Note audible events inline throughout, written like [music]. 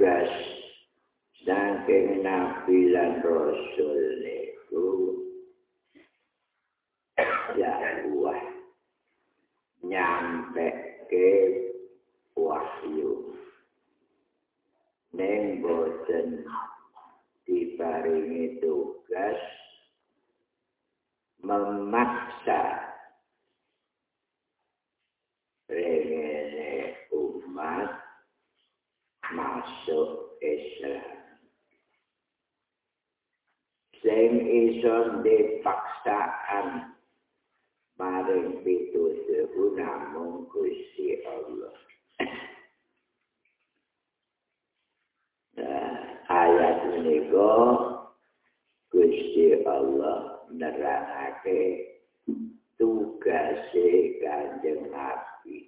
tugas saking nabi lan rasul niku dakwah nyampe ke wahyu. Neng boten diparingi tugas memaksa rengene umat masuk Islam sing iso dipaksaan maring pitutuh namung Gusti Allah. Nah, ayat menika Gusti Allah nerangake tugase Kanjeng Nabi.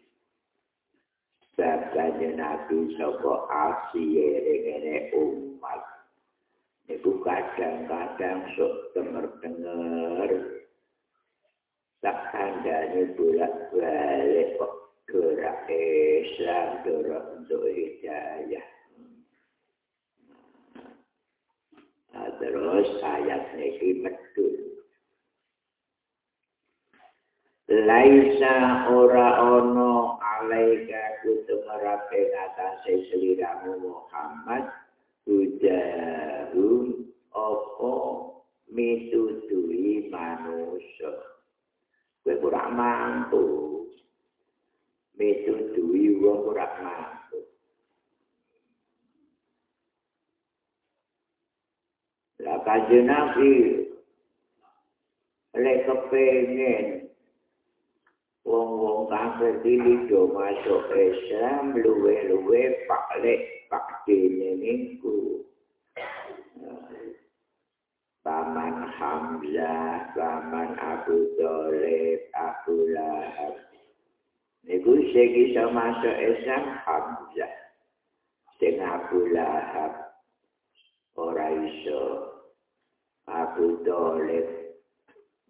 Sebab Kanjeng Nabi sapa asiye rene umat. Niku kadang-kadang sok denger-denger tak kandane bolak balik kok gerak Islam dorong untuk hidayah. Nah, terus ayat ini medul. Laisa ora ono alaika kutu merape ngatasi seliramu Muhammad Hujahum opo mitutui manusia. kowe ora mampu mitutui wong ora mampu la kanjeng nabi lek kepengen wong-wong kafir iki do masuk Islam luwe-luwe pak lek niku Paman Hamzah, Paman Abu Talib, Abu Lahab. Niku sing iso masuk Islam Hamzah. Sing Abu Lahab ora iso. Abu Talib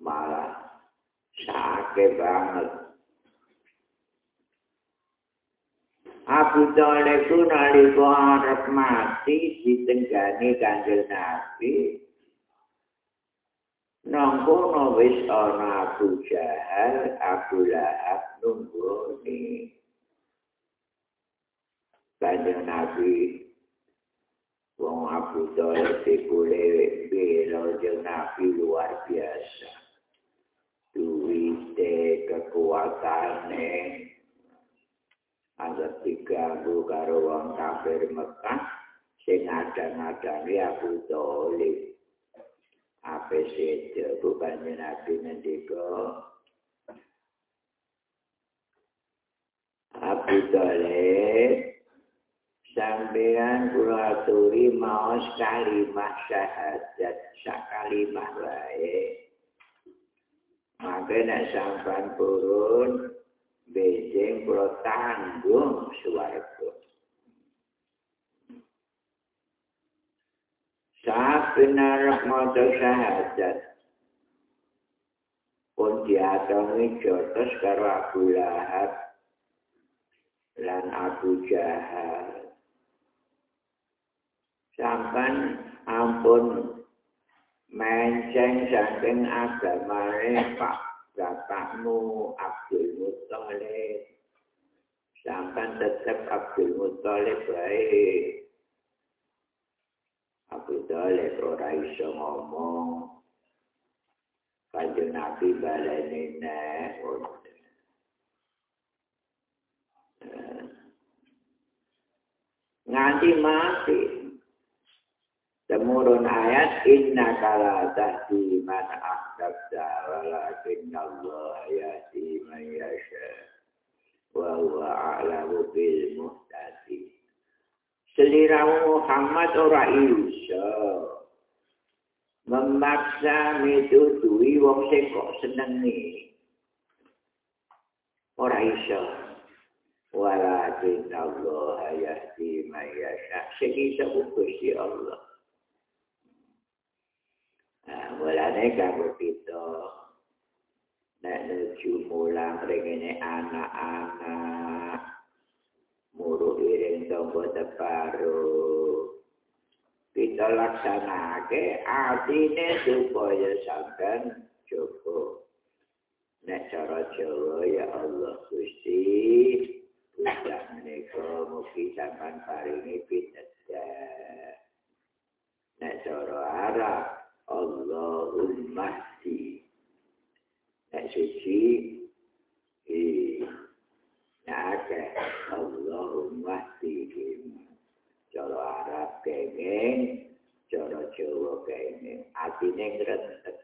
malah sakit banget. Abu Talib ku nalika arep mati ditenggani kanjeng Nabi. Nangkono wis ana Abu Jahal, Abu Lahab nunggoni. Kanjeng Nabi wong Abu Talib dikule bela jeung Nabi luar biasa. Duwite kekuatane ada diganggu karo wong kafir Mekah sing ada-adane Abu Talib. apa saja bukannya Nabi ngendika Abu Talib sampean kula aturi maos kalimah syahadat sakalimah wae maka nek sampean purun bejeng kula tanggung suwarga saat benar maca syahadat pun diatongi jotos karo Abu Lahab lan Abu Jahal. Sampan ampun menceng saking agamane Pak bapakmu Abdul Muthalib sampan tetap Abdul Muthalib baik. Abu Talib ora iso ngomong. Kanjeng Nabi baleni nek nganti mati temurun ayat inna kala tahdi man ahbabta walakin Allah yati man yasha wa huwa a'lamu bil muhtadi seliramu Muhammad ora iso memaksa mitutui wong sing kok senengi. Ora iso. Walakin Allah yahdi man yasha. Iso Gusti Allah mulane kanggo kita nek nuju mulang ringene anak-anak muru iring tombo teparu kita laksanake artine supaya sampean cukup nek cara Jawa ya Allah Gusti Udah menika mugi sampean paringi pitedah. Nek cara Arab Allahumma di. Nek suci i nake Allahumma di. Cara Arab kenging, cara Jawa kenging. Artinya ngrentek.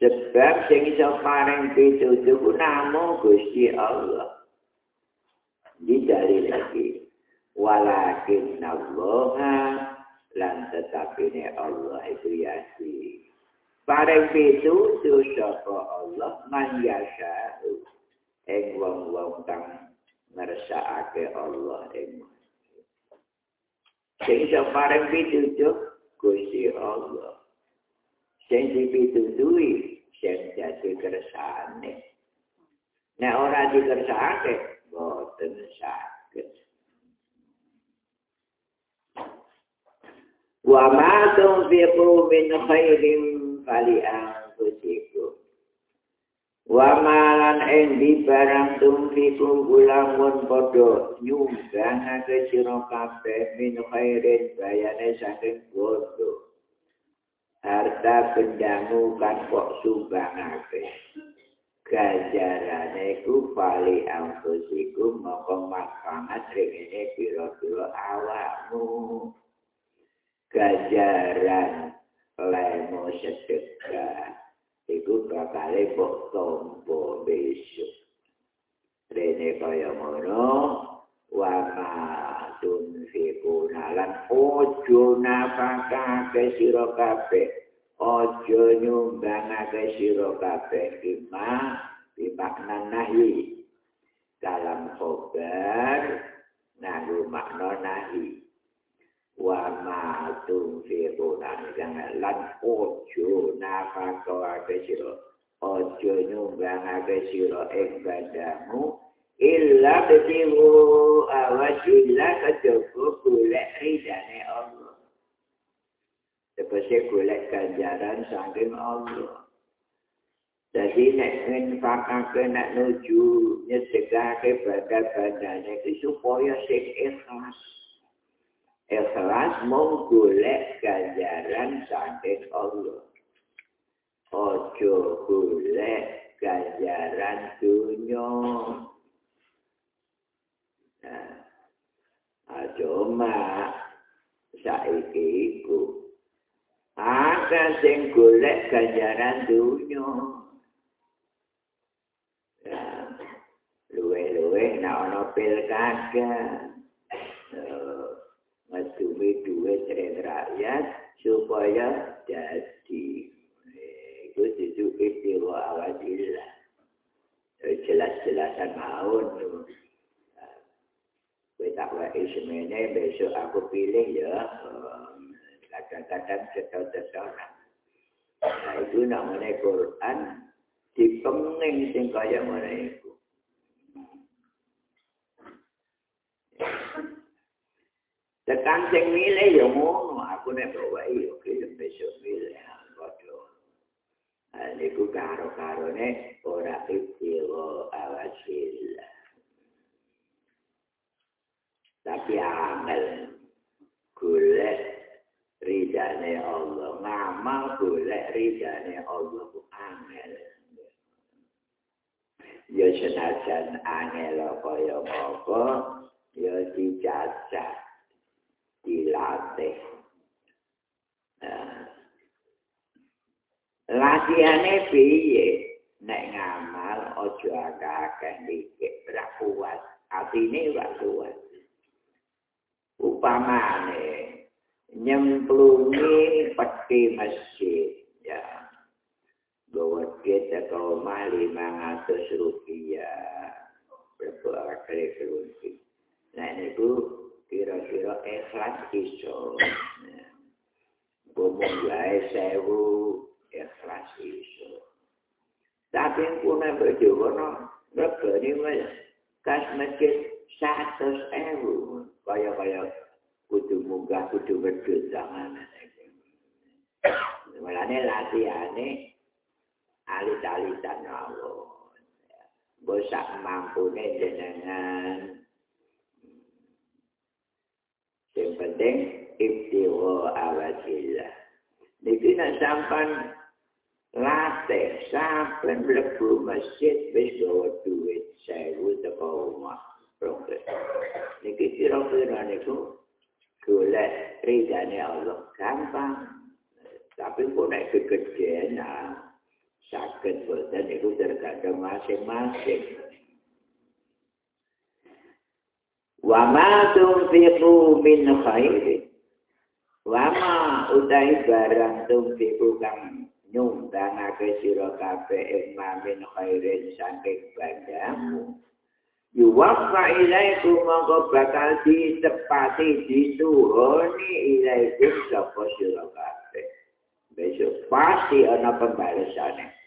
Sebab sing iso paring pitutuh namung Gusti Allah. Di dalil lagi. Walakin Allah lan tetapi ne Allah itu yasi. Paring pitutuh sapa Allah man yasha. Eng wong-wong kang ngersakake Allah ing Sing iso paring pitutuh Gusti Allah. Sing dipitutuhi sing dadi kersane. Nek ora dikersake, boten saged. Wa ma tunfiqu min khairin fali anfusikum. Wa malan endi barang tunfiqu gulamun padha nyumbangake sira kabeh min khairin bayane saking bodoh. harta bendamu kan kok sumbangake gajarane ku pali angkusiku mongko makanat ringene pira-pira awakmu gajaran. Lemo sedekah. Iku bakal kok tombo besok rene kaya ngono wa ma tunfikuna lan ojo napakake sira kabeh. Ojo nyumbangake sira kabeh. Bima bimakna nahi dalam khobar nanggu makna nahi wa ma tunfikuna lan ojo napakake sira ojo nyumbangake sira ing badamu illa betimu awajilla kejogo golek ridane Allah. Sebesar golek ganjaran saking Allah. Jadi nek infakake nek nuju nyedekake badan-badane itu supaya sing ikhlas. Ikhlas mau golek ganjaran saking Allah. Ojo golek ganjaran dunia. Cuma saiki iku ada sing golek ganjaran dunya. Luwe-luwe nak ana pilkada. Ngadumi duit dari rakyat supaya jadi. Itu itu itu awadillah. Jelas-jelasan maun. Kowe tak wae semene besok aku pilih ya. Kadang-kadang cetok-cetok. Nah itu namanya Quran dipenging sing kaya mana itu. Tekan sing milih ya ngono, aku nek bawa iya gelem besok milih padha. Ah niku karo-karone ora ikhtiyo awasil. Tapi angel golek ridane Allah, ngamal golek ridane Allah ku angel. Ya senajan angel kaya apa, ya dicacah, dilatih. Nah, latihane piye? Nek ngamal aja akeh mikir ora kuat atine ora kuat upamane nyemplungi peti masjid ya. Bawa kita ke rumah lima ratus rupiah. Berapa kali rupiah nah ini bu kira-kira ikhlas iso Bumulai sewu ikhlas iso. Tapi pun berjono, begini mas, kas masjid satu ewu, kaya kaya kudu munggah kudu wedhus zaman. Mulane latihane alit-alitan Allah. Bosak mampune jenengan. Yang penting ibtiwa awajillah. Niki nak sampan latih sampai mlebu masjid gawa duit sewu teko omah progres niki kira-kira niku golek ridane Allah. Gampang. Tapi kok nek kegedean sakit boten niku tergantung masing-masing wa ma tunfiqu min khairin wa ma utai barang tunfiqu kang nyumbangake sira kabeh ing mamin khairin saking bandamu. Yuwaffa ilaikum mongko bakal ditepati dituhoni ilaikum sapa sira kabeh. Besok pasti ana pembalesane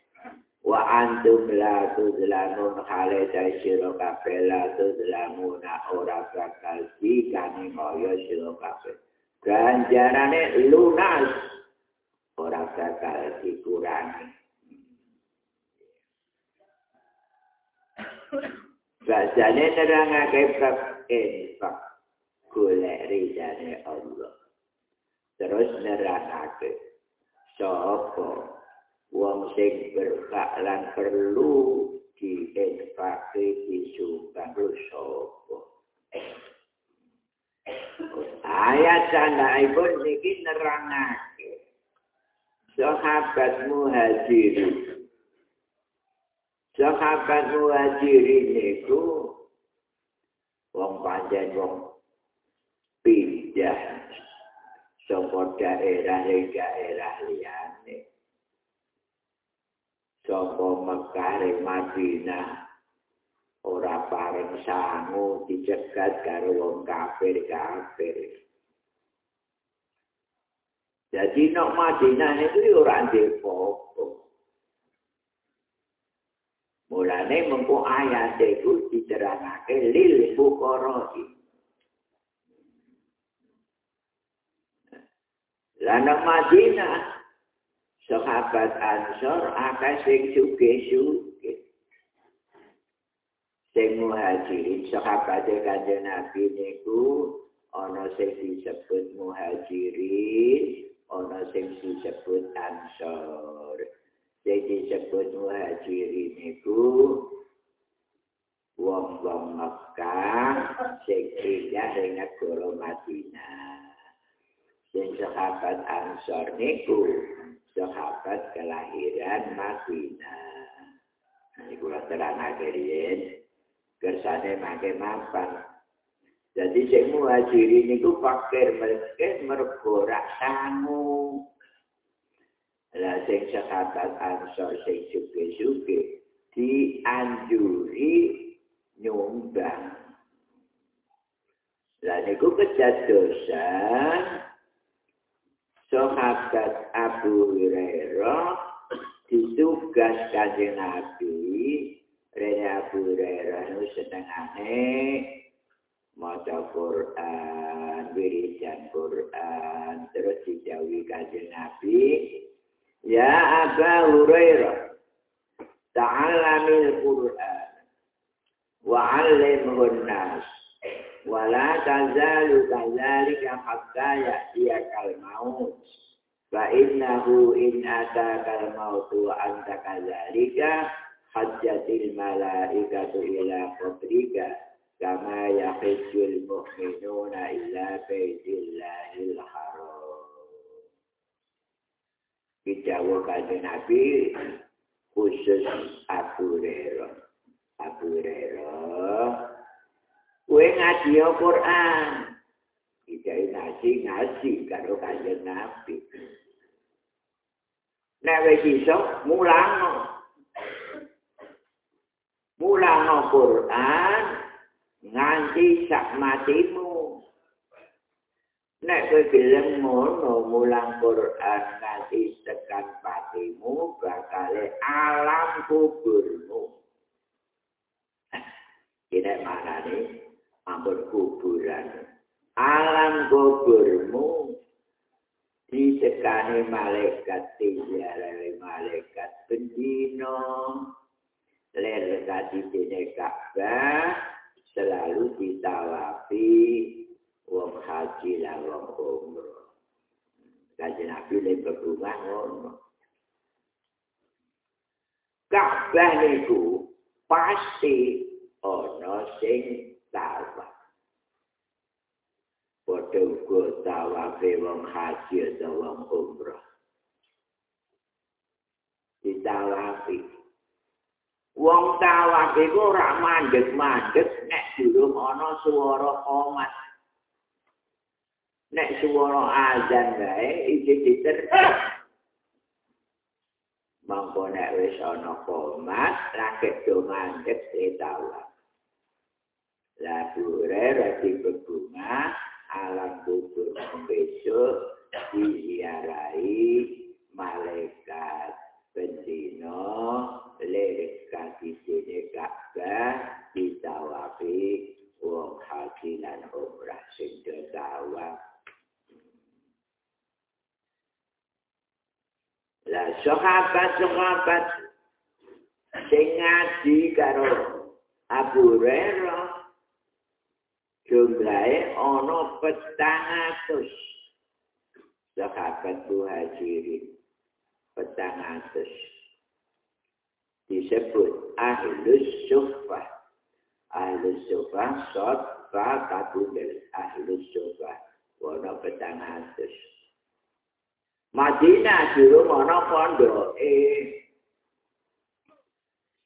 wa antum la tuzlamun hale dai sira kabeh la tuzlamun ora bakal dikani kaya sira kabeh ganjarane lunas ora bakal dikurangi. Bacanya nerangake bab infak golek ridane Allah. Terus nerangake sapa wong sing berhak lan perlu diinfakke disumbang sapa. Ayat sandaipun niki nerangake sahabat muhajirin. Sahabat muhajirin itu wong panjen wong pindah saka daerah daerah liyane. Saka Mekah ke Madinah ora pareng sangu dicegat karo wong kafir-kafir. Jadi nak Madinah itu orang depopo. Mulane mengko ayat itu diterangake lil fuqara'i. Lana Madinah sahabat Ansor akeh sing suge-suge. Sing muhajirin sahabat kanjeng Nabi niku ana sing disebut muhajirin ana sing disebut ansor. Sing disebut muhajirin iku wong-wong Mekah sing pindah ing negara Madinah. Sing sahabat ansor niku sahabat kelahiran Madinah ini kula terang akhirien kersane make mapan Jadi sing muhajirin niku fakir miskin mergo rak sangu. Lah sing sahabat Ansor sing suge-suge dianjuri nyumbang. Lah niku kejadosan sahabat Abu Hurairah ditugas kanjeng Nabi. Rene Abu Hurairah nu senengane maca Quran wiridan Quran terus dijauhi kanjeng Nabi. Ya Aba Hurairah ta'allamil Quran wa 'allimhun wa la tazalu kadzalika hatta ya'tiyakal maut fa innahu in ataka al-maut wa anta kadzalika hajjatil malaikatu ila qabrika kama yahijul mu'minuna ila baitillahil haram. Bijawa kaji Nabi khusus Abu Rero. Abu Rero. Kue ngaji Al-Quran. Ijai ngaji ngaji karo kaji Nabi. Nek wis iso mulang. Mulang Quran nganti sak matimu nek kowe gelem ngono mulang Quran nganti tekan patimu bakal alam kuburmu ini mana nih ampun kuburan alam kuburmu ditekani malaikat tiada malaikat pendino lelaki dene Ka'bah selalu ditawafi wong haji lan wong umroh. Kajian Nabi ini berbunga ngono. Ka'bah itu pasti ono sing tawaf. Padha uga tawafe wong haji atau wong umroh. Ditawafi. Wong tawaf iku ora mandeg-mandeg nek durung ana swara qomat. Nek swara azan wae iki diter. Mangko nek wis ana qomat, rakyat do mandeg e tawaf. Lah dure rati berbunga alam kubur besok diziarahi malaikat bendino lirik kaki sini kakba ditawafi wong haji dan umrah sing tawaf. Lah sahabat-sahabat sing ngaji karo Abu Hurairah jumlahe ana petang atus. Sahabat muhajirin petang atus. Disebut ahlus sufah ahlus sufah sofa kabudel ahlus sufah wana petang atus. Madinah dulu mana pondok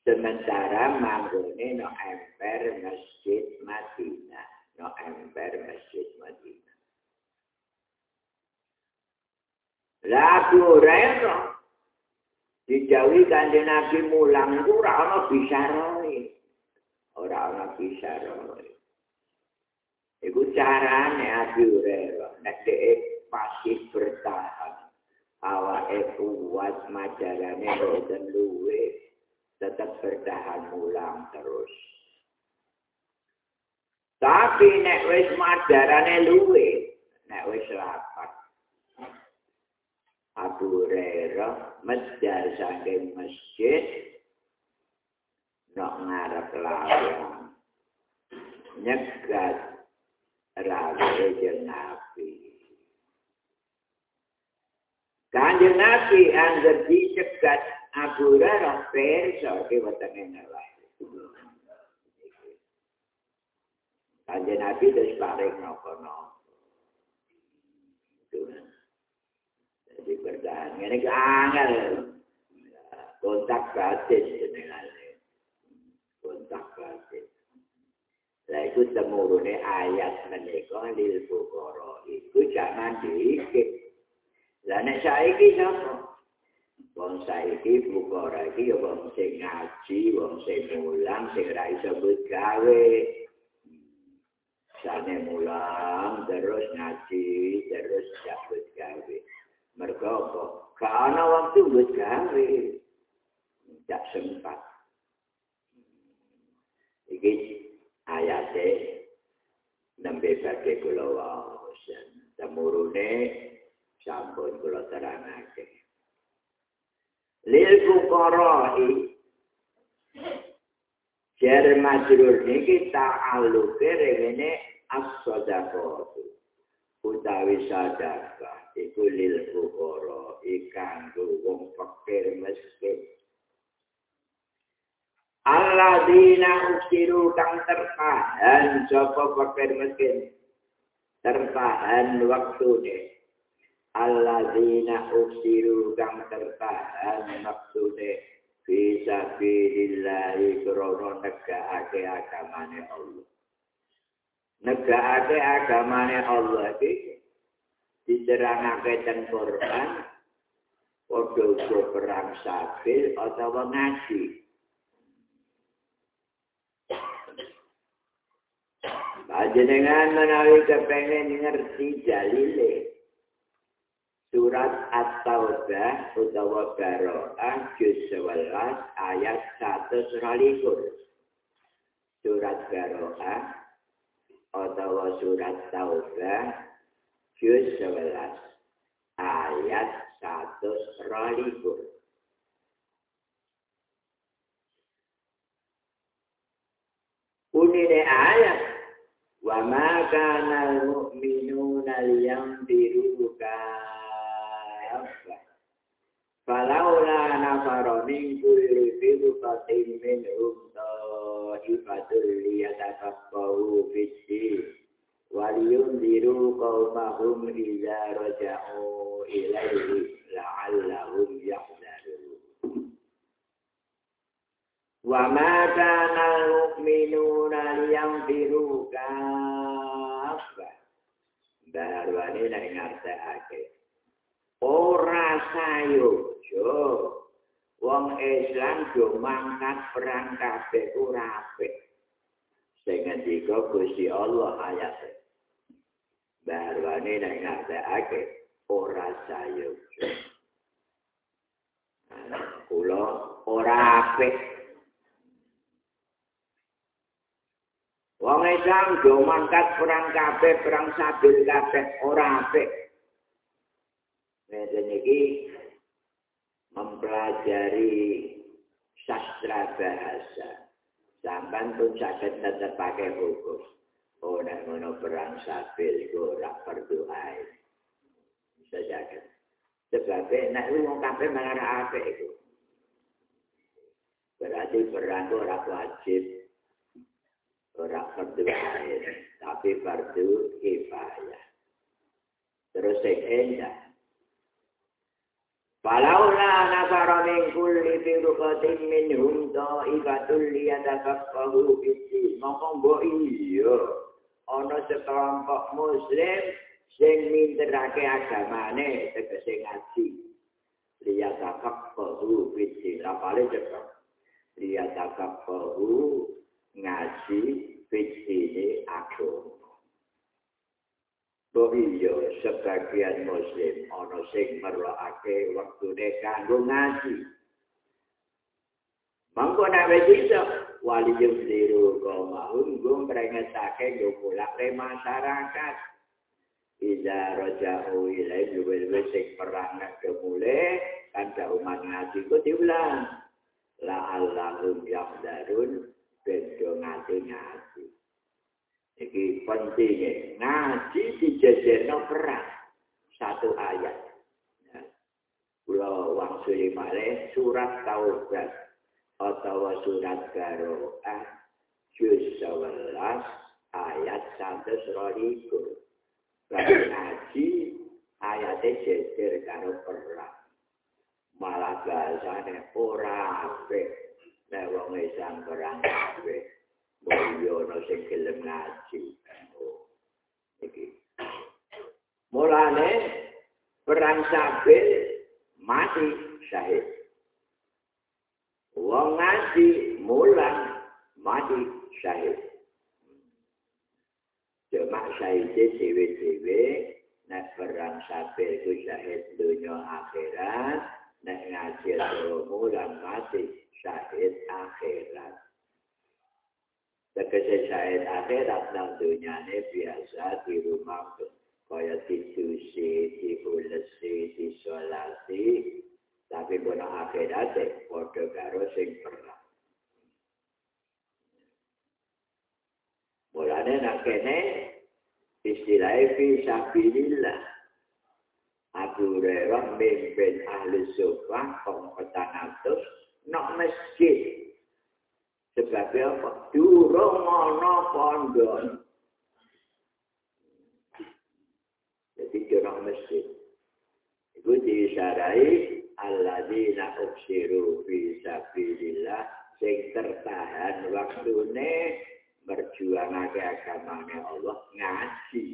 sementara manggone no emper masjid Madinah no emper masjid Madinah Lagu Reno dijawi kanjeng Nabi mulang iku ora ana bisaroe. Ora ana bisaroe. Iku carane Abi Hurairah nek dhek pasti bertahan. Awake kuat majalane boten luwe tetap bertahan mulang terus. Tapi nek wis madarane luwe, nek wis rapat, Abu Hurairah medal saking masjid nok ngarep lawang nyegat rawe jeung Nabi Kanjeng Nabi angger dicegat Abu Hurairah perso ke wetenge ngalah Kanjeng Nabi terus paring nopo-nopo di bertahan. Ini ke angel. Kontak jenengannya. Kontak batin. Lah itu temurune ayat menika lil fukara. Iku jangan diikit. Lah nek saiki sapa? Wong saiki fukara iki ya wong sing ngaji, wong sing mulang, sing ra iso gawe. Sane mulang, terus ngaji, terus jabut gawe. Mereka apa? Karena waktu buat gawe. Tidak sempat. Ini ayatnya. 16 badhe-badhe kula waosan. Temurune sampun kula terangake. Lil fuqara'i Jere majrur niki ta'aluke rene as-sadaqah. Utawi sadaqah iku lil fuqara ikan wong fakir miskin. Alladzina usiru kang tertahan sapa fakir miskin. Tertahan waktune. Alladzina usiru kang tertahan waktune. Bisa bidillahi krono nega'ake agamane Allah. Nega'ake agamane Allah iki dicerangake ten Quran padha perang sabil atau ngaji. Panjenengan menawi kepengen ngerti dalile. Surat At-Taubah utawa Baroah juz 11 ayat 120. Surat Baroah utawa surat Taubah juz 11 ayat 120. Unine ayat wa ma kana al-mu'minuna liyanfiru kaffa falaula nafara min kulli firqatin minhum ta'ifatul liyatafaqahu fid-din waliyundiru qawmahum idza raja'u ilaihi la'allahum yahdharun wa ma kana al-mu'minuna liyanfiru kaffa barwane nek ngartekake ora sayo jo wong Islam jo mangkat perang kabeh ora apik. Sing ngendika Gusti Allah ayat. Barwane nek ngartekake ora sayo jo kula ora apik. Wong Islam do mangkat perang kabeh, perang sabil kabeh ora apik. Ngene iki mempelajari sastra bahasa. Sampai pun sakit tetap pakai hukum. Oh, nak ngono perang sabil, ora berdoa. Bisa jaga. Sebabnya, nak lu mau kafe malah apa itu? Berarti perang ora wajib. ora fardu ain tapi fardu kifayah terus sing endah Falaula nafara min kulli firqatin minhum ta'ifatul liyatafaqahu fid-din. Mongko mbok iya ana sekelompok muslim sing minterake agamane tegese ngaji. Liyatafaqahu fid-din. Lapale cepet. Liyatafaqahu ngaji fiksine agama. Kok iya sebagian muslim ana sing merokake wektune kanggo ngaji. Mangko nek wis iso wali yusiru kaum mahum gum prengetake yo pulak le masyarakat. Iza roja'u ilai juwil sing perang nek kemule kan umat ngaji ku diulang. La Allahum yahdarun bedo ngaji-ngaji. Iki pentingnya, ngaji dijajarno perang. Satu ayat. Pulau Wang Sulimale, surat Taubat. Atau surat Garo'ah. Juz 11, ayat 120. Bagi ngaji, ayatnya jajar karo perang. Malah bahasanya ora apik. nek wong perang mulya ana sing gelem ngaji. Iki mulane perang sabil mati syahid. Wong ngaji mulang mati syahid. Cuma syahid dewe-dewe nek perang sabil ku syahid dunia akhirat nek ngaji mulang mati syahid akhirat. Tegese syahid akhirat nang dunia ini biasa di rumah kaya dicuci, diulesi, disolasi, tapi pun akhirat padha karo sing pernah. Mulane nak kene istilahnya fi sabilillah. Abu Hurairah mimpin ahli sufah kompeten atus nak masjid Sebab apa? Durung ana pondok. Jadi durung masjid. Itu diisarai alladzina uksiru fi sabilillah sing tertahan waktune berjuangake agamane Allah ngaji.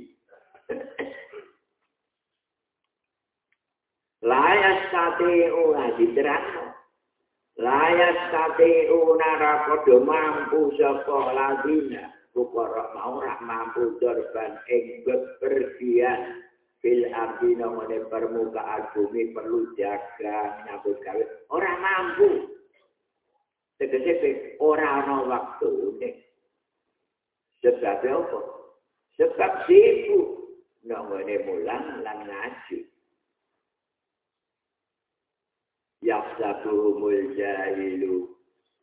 Layas tati ulah diterangno. Layas tati unara kodo mampu ladina ukara mau ora mampu dorban ing bepergian. Fil ardi nomone permukaan bumi perlu jaga nyambut gawe. Ora mampu. Tegese ora ana waktu ini sebab apa? Sebab sibuk nomone mulang lan ngaji yaksabuhumul jahilu.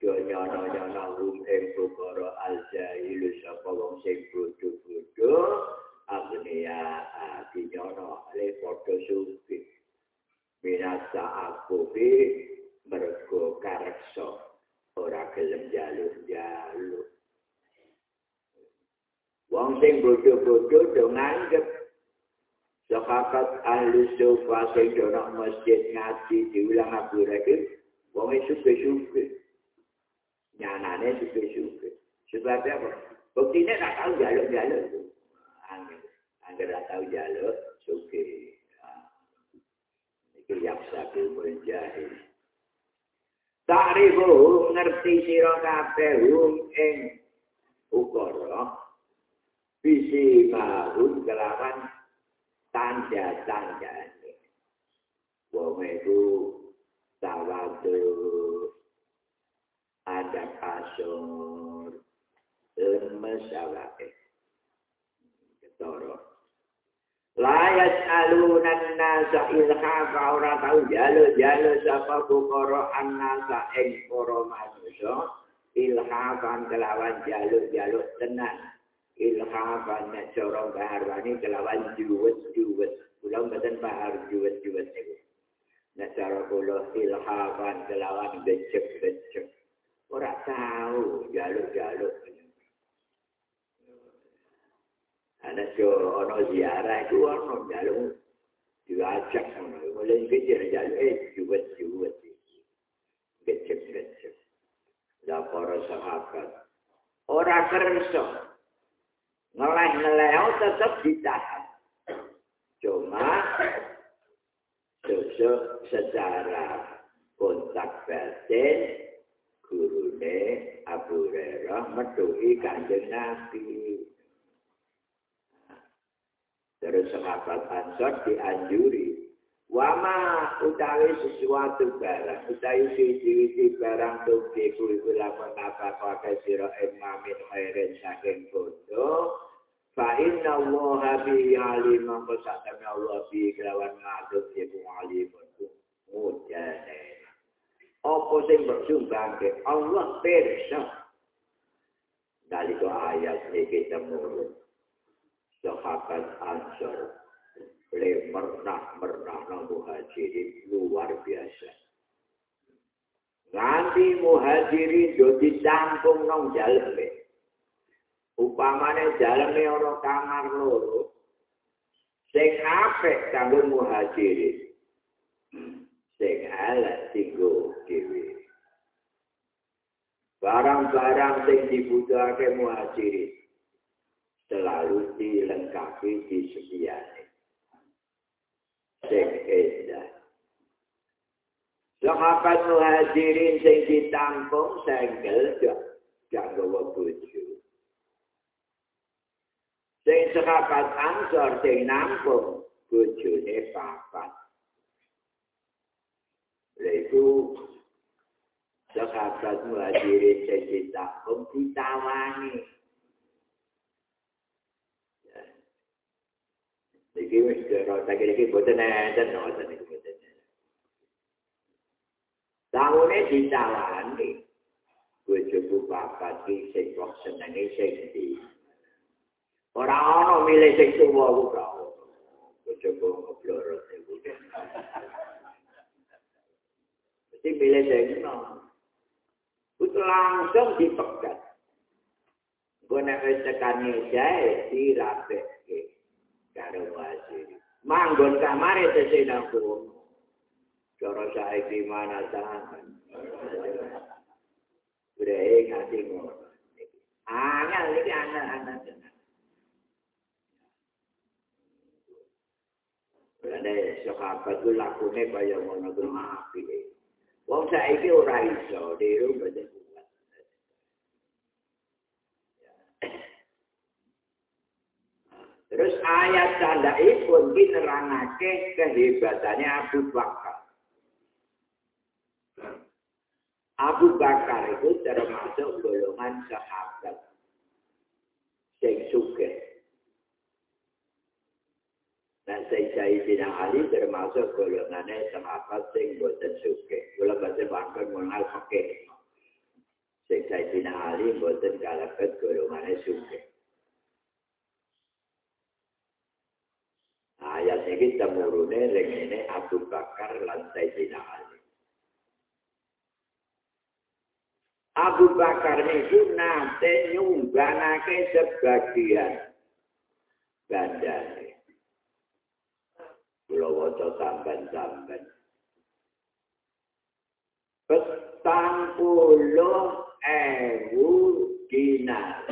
Yo nyono nyono rum ing bukara al jahilu. Sapa wong sing bodho-bodho agnia ati nyono le padha suci binasa aku bi mergo kareksa. Ora gelem jalur-jalur wong sing bodho-bodho do nganggep Sahabat ahli sofa dono masjid ngaji diulang abu reki, wong suke-suke. Nyanane suke-suke. Sebab apa? Bukti ini tak tahu jaluk-jaluk. Angger, angger tak tahu jaluk, suke. Ini yang sakit menjahil. Ta'rifu ngerti sira kabeh ing ukara bisi mahun kelawan tanda-tanda ini. Wong itu tawadu ada kasur lemes awake. Ketoro. Layas alunan nasa ilhafa ora tau jalo jalo sapa bukoro an nasa ing poro manusia ilhafan kelawan jalo jalo tenang ilhafan nek cara baharwani kelawan juwet-juwet. Kula mboten bahar juwet-juwet niku. Nek cara kula ilhafan kelawan becek-becek. Ora tahu jaluk-jaluk. Ana jo ono ziarah itu ono jaluk diajak ono. Mulai pikir jaluk eh juwet-juwet. Becek-becek. Lah para sahabat ora kersa ngeleh-ngeleh tetap ditahan. Cuma sosok secara kontak batin gurune Abu Hurairah metuhi kanjeng Nabi. Terus sahabat Ansor dianjuri. Wama utawi sesuatu barang, utawi sisi-sisi barang tuki kuih ulama napa pakai siro imamin khairin saking bodoh, fa inna Allah bi alim mongko sakjane Allah bi kelawan ngadut iku alim mujane. Apa sing berjumbang ke Allah pirsa. Dalika ayat iki temurun. Sahabat Ansor le mernah-mernah nang muhajirin luar biasa. Nganti muhajirin do dicampung nang jaleme. Upamane jaleme ana kamar loro. Sing apik kanggo muhajirin. Sing ala tinggo dhewe. Barang-barang sing dibutuhake muhajirin selalu dilengkapi disediakan. Sing indah. Sahabat muhajirin sing ditampung senggel jak gawa bojo. Sing sahabat ansor sing nampung bojone papat. Lalu sahabat muhajirin sing ditampung ditawani. Iki wis kira tak iki boten enten ngoten iki boten. Tahune dicalani. Bojoku papat iki sing kok senenge sing di. Ora ono milih sing tuwa ku ora. Bojoku ngobloro iku. Mesti milih sing no. Itu langsung dipegat. Gue nek wis tekani jae dirapeke karo wajib. Manggon kamare tesih nang kono. Cara saiki mana tangan. Udah ngerti ngono. Angel iki anak-anak tenan. Lha sahabat ku lakune kaya ngono ku api. Wong saiki ora iso, dhewe mboten Terus ayat tanda pun dinerangake kehebatannya Abu Bakar. Abu Bakar itu termasuk golongan sahabat sing sugih. Dan saya Sayyidina Ali termasuk golongannya sahabat sing boten sugih. Kula baca bangkon mengenal fakih. Sing Sayyidina Ali boten kalebet golongannya sugih. Ini temurune ring Abu Bakar lan Sayyidina Ali. Abu Bakar itu nate nyumbanake sebagian bandane. Kula waca sampean-sampean. Petang puluh ewu dinar.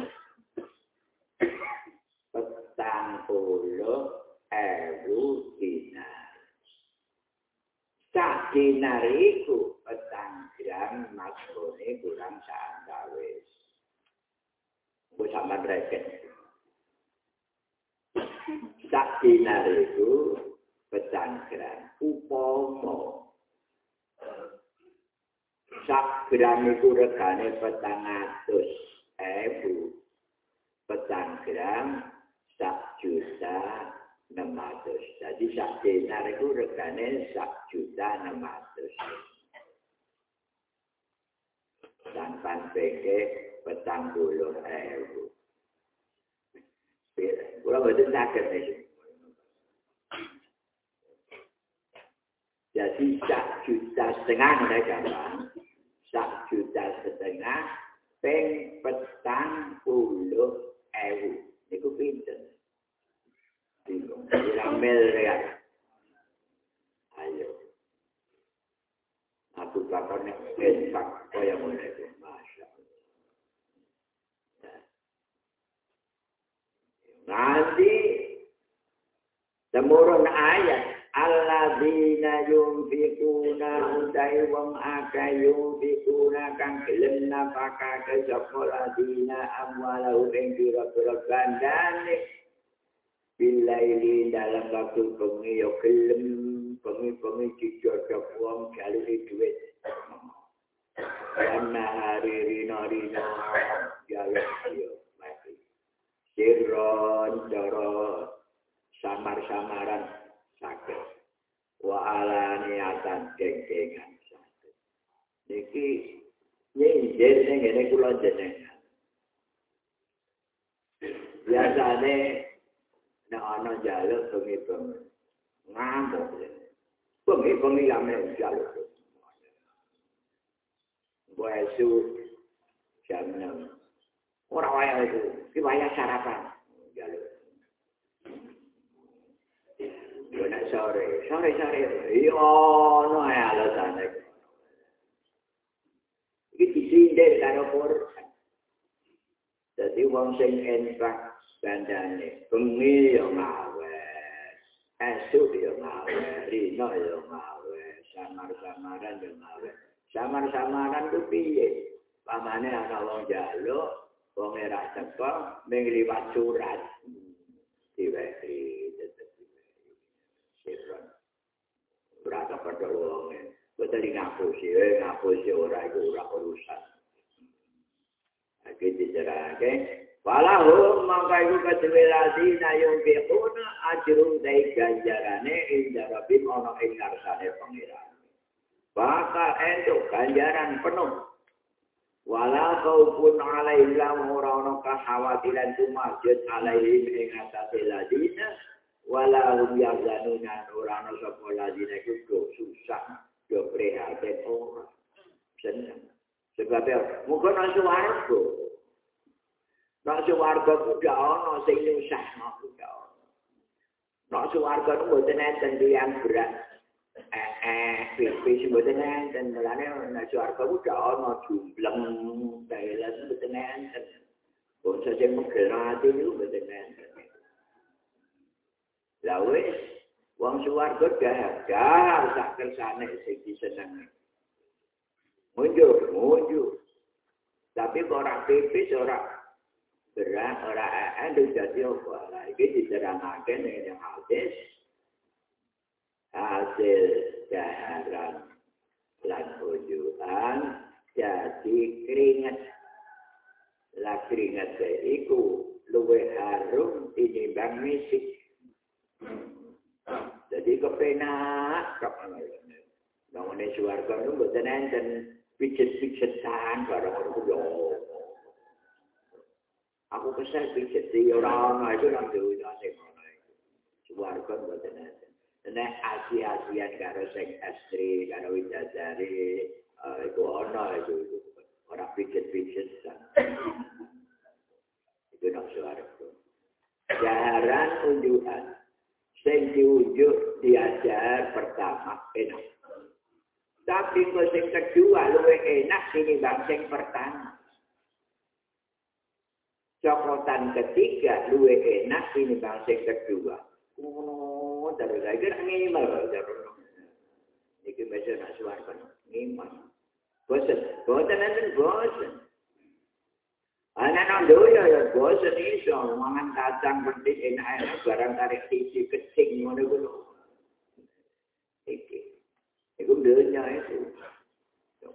Petang puluh dinar. Sak dinar iku petang gram makrone kurang santawis. Wis sampean reket. Sak dinar itu petang gram upomo. Sak gram itu regane petang atus ewu. Petang gram sak juta enam ratus. Jadi sak dinar itu regane sak juta enam ratus. Sampan PG petang puluh ewu. Kalau betul sakit nih. Jadi sak juta setengah mereka bang. Sak juta setengah peng petang puluh ewu. Ini pinter. Bilang miliar. Ayo. Abu Bakar nek infak kaya ngono iku masya Nanti temurun ayat alladzina yunfikuna utai wong akeh yunfikuna kang gelem nafakake sapa ladina amwalahu ing pira-pira gandane bilaili dalam waktu bengi yo gelem bengi-bengi dijodok wong jaluri duit. Karena hari rino rino jalur yo mati. Siron doro samar-samaran sakit. Wa ala niatan geng-gengan sakit. Niki nyindir ning ngene kula jenengan. Biasane nek ana jalur bengi-bengi ngamuk bengi-bengi lame jalur Buesu jam enam. Orang wayang itu, si wayang sarapan. Jalur. Buenak sore, sore-sore. Iya, no ya alasan. Ini disindir karo Quran. Jadi wong sing entrak bandane bengi yo ngawes esuk yo ngawes rino yo ngawes samar-samaran yo ngawes samar-samaran ku piye pamane ana wong jaluk wong ora teko ning liwat surat diwehi Berapa pada uangnya? Betul ngapusi, ngapusi orang itu urusan. Lagi dicerahkan, Walau maka iku kedue ladina yung biquna ajru dai ganjarane inda rabbim ana ing ngarsane pangeran. Bakal entuk ganjaran penuh. Walau kau pun alaihim lam ora ana kekhawatiran tumajud alaihim ing atase ladina walau yadzanuna ora ana sapa ladina iku susah yo prihatin ora. Seneng. Sebab mungkin nasi warga. Nak suwarga ku gak ono sing nyusah no ku gak ono. Nak suwarga ku mboten enten tiyang berat. Eh eh pipis mboten enten mulane nak suwarga ku gak ono jumbleng dalan mboten enten. Bangsa sing menggerati niku mboten enten. Lah wis wong suwarga dahar sak kersane sing disenengi. Munjuk, munjuk. Tapi ora pipis ora berat ora ada jadi apa lah ini diterangake ning hadis. Hasil daharan lan ujuan jadi keringat. Lah keringat itu luwe harum ini bang misik. Jadi kepenak kapan ini suarga itu bukan enten. Pijet-pijetan barang orang itu Aku kesel pijet di orang-orang itu nang dunia sing ngono iku. Suwarga mboten enten. Nek asia-asian karo sing estri, karo widadari, iku ana itu, ora pijet-pijet kan. itu nang suwarga. Jaran unjukan. Sing diunjuk diajar pertama enak. Tapi kok sing kedua luwih enak sini bang sing pertama. Cokotan ketiga luwe enak ini bangsa kedua. Oh, dari lagi kan ngimal dari Iki baca nak suar kan ngimal. Bosan, bosan nanti bosan. Anak nang doya ya bosan iso mangan kacang penting enak-enak barang tarik sisi kecing ngono kuwi. Iki. Iku donya itu.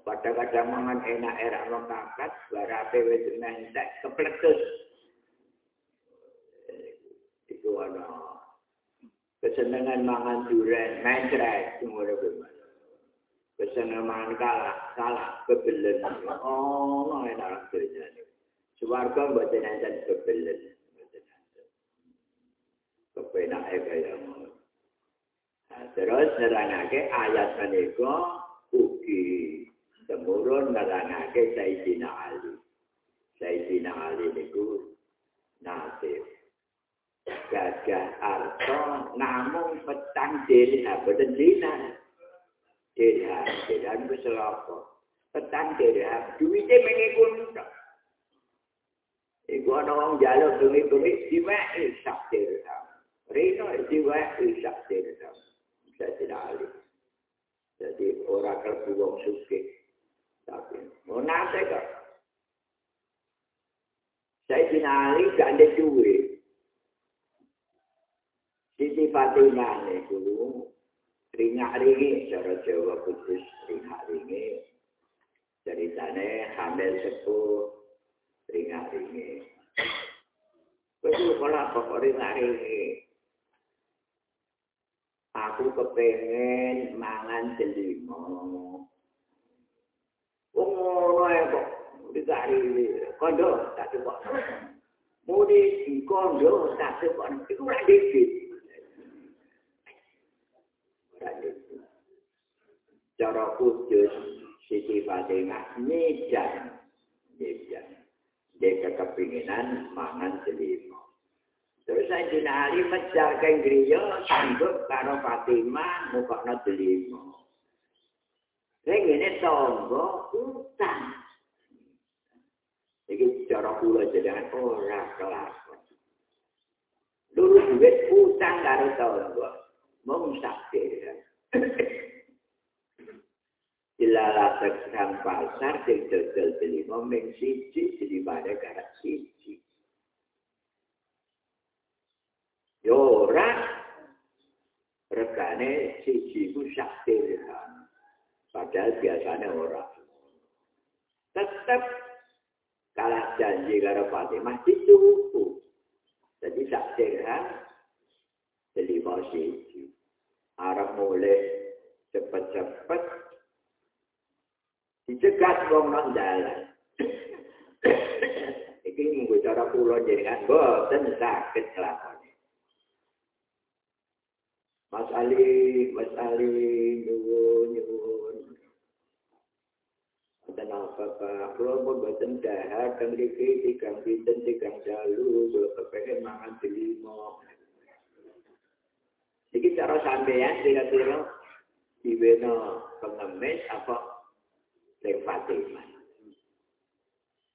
Kadang-kadang mangan enak erak lengkakat, barape wis nentek kepletus. Itu ana kesenangan mangan durian, mencret, semua ada gimana. Kesenangan mangan kalah, salah, kebelen. Oh, no, enak kerja ini. Suwarga buat nentek kebelen. Kepenak kaya ngono. Terus nerangake ayat menika ugi temurun nerangake Sayyidina Ali. Sayyidina Ali niku nasib. Gajah arto namung petang dirham, betul dina. Dirham, dirham itu selapa. Petang dirham, duitnya mengikun. Iku ana wong jaluk bumi-bumi diweki sak dirham. Rino diweki sak dirham. Sayyidina Ali. Jadi orang kerbu wong sugih. Mau nate kok. Saya dinali gak ada duit. Siti Fatimah ini dulu, ringak ringi, cara Jawa kudus ringak ringi. Ceritanya hamil sepuh, ringak ringi. Betul kalau pokok ringak ringi. Aku kepengen mangan jelimo. Ae kok dicari kondo tak coba. Mudi di kondo tak coba iku ora dikit. Cara kudus Siti Fatimah nyejan. Nyejan. Dia kepinginan mangan jelimo. Terus saya dinali mejar ke Ingriyo, sanggup karo Fatimah, mukakna jelimo. Ning ngene tangga utang. Iki cara kula jenengan ora kelas. Luru duit utang karo tangga. Mung sakit. [laughs] Ilala tekan pasar sing dodol beli momeng siji jadi pada karat. Yo ora regane siji ku sakit. Padahal biasanya orang. Tetap kalah janji karo Fatimah dituku. Jadi sak dirham jadi posisi. Arab mulai cepet-cepet dicegat wong nang dalan. [coughs] Iki nggo cara kula jenengan boten sakit lakone. Mas Ali, Mas Ali, nyuwun, nyuwun. Dan apa Pak, kalau pun buatan jahat, kang diki, tikang pinten, tikang jalu, kalau kepengen mangan delimo. Iki cara sampeyan kira-kira diwena pengemis apa lek Fatimah.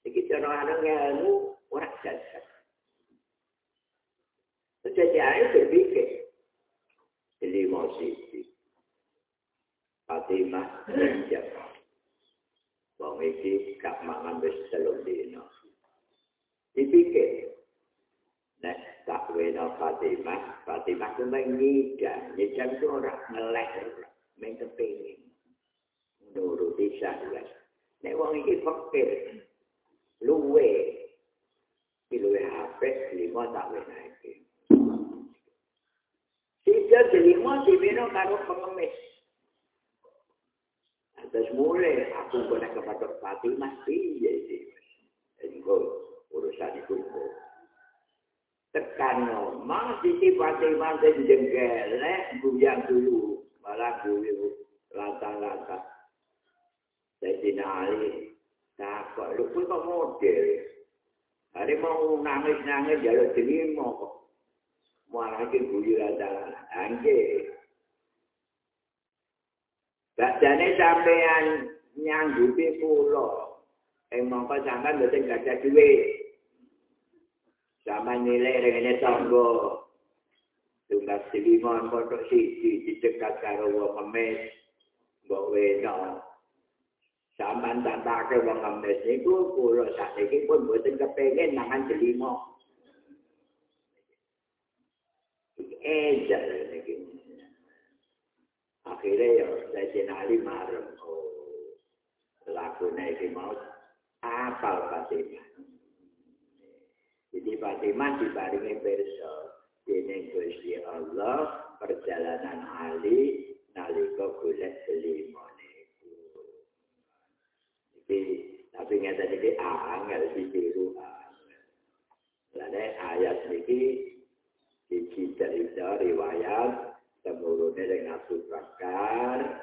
Iki cara ana ngelmu ora jajak. Sejajah itu berpikir. Delimo sisi. Fatimah dan Jafar. Wong iki gak mangan wis telung dino. Dipikir. Nek tak wena Fatimah, Fatimah ku mengidam. Ngidam itu orang ngelek. Mengkepingin. Nuruti syahwat. Nek wong iki fakir. Luwe. Luwe HP, lima tak wena iki. Tiga lima dibina karo pengemis. Terus mulai aku kena kepada Fatimah, iya sih. Engko urusan itu tekan no, mang sisi Fatimah sing jengkelek guyang dulu, malah guyu lata-lata. Jadi nali, takut lu kok model. Hari mau nangis-nangis jalur terima kok. Malah ke guyu. Anjir. Badane sampean nyanggupi kula. Ing mongko sampean mboten gadah dhuwit. Sama nilai rene tanggo. Tunggas silimon kodok siji dicekat karo wong kemis. Mbok wena. Sampean tak pake wong kemis niku kula sakniki pun mboten kepengin mangan delimo. Eh, jalan iki. Akhirnya ya Sayyidina Ali marem. Oh lakunya ini mau apal Fatimah jadi Fatimah dibaringi perso ini Gusti Allah perjalanan Ali nalika golek selimone jadi tapi ngata jadi angel ditiru Lalu ayat ini dicerita riwayat temurune ring Abu Bakar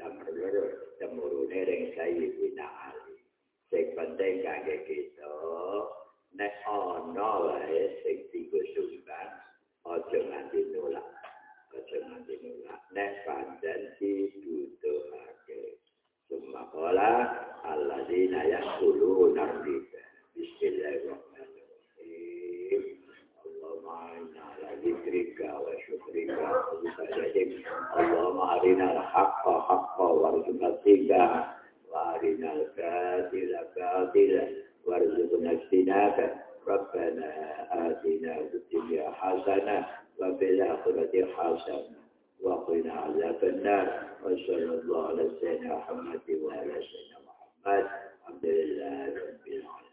merlur temurune ring Sayyidina Ali. Sing penting kangge kita nek ana wae sing digusungkan aja nganti nolak. Aja nganti nolak. Nek pancen dibutuhake. Summa qala alladzina yaquluna Bismillahirrahmanirrahim. Allahumma ذكرك وشكرك وبسجدك اللهم أرنا الحق حقا وارزقنا اتباعه وأرنا الباطل باطلا وارزقنا اجتنابه ربنا آتنا في الدنيا حسنة وفي الآخرة حسنة وقنا عذاب النار وصلى الله على سيدنا محمد وعلى سيدنا محمد الحمد لله رب العالمين.